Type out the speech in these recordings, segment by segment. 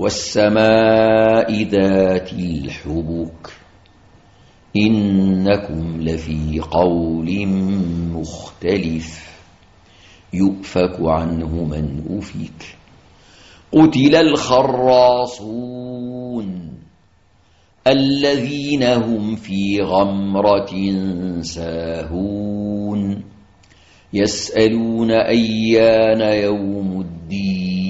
والسماء ذات الحبك إنكم لفي قول مختلف يؤفك عنه من أفك قتل الخراصون الذين هم في غمرة ساهون يسألون أيان يوم الدين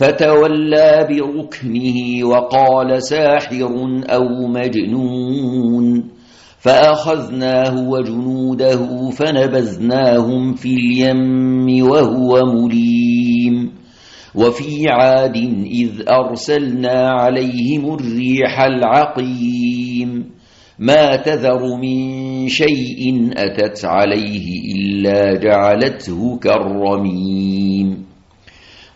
فتولى بركنه وقال ساحر أو مجنون فأخذناه وجنوده فنبذناهم في اليم وهو مليم وفي عاد إذ أرسلنا عليهم الريح العقيم ما تذر من شيء أتت عليه إلا جعلته كالرميم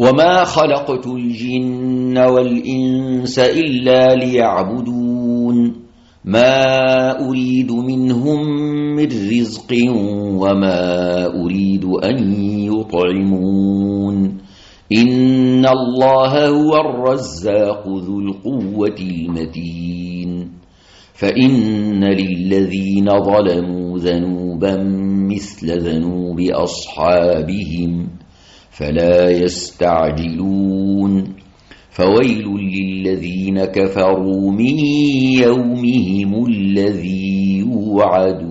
وما خلقت الجن والإنس إلا ليعبدون ما أريد منهم من رزق وما أريد أن يطعمون إن الله هو الرزاق ذو القوة المتين فإن للذين ظلموا ذنوبا مثل ذنوب أصحابهم فلا يستعجلون. فويل للذين كفروا من يومهم الذي يوعدون.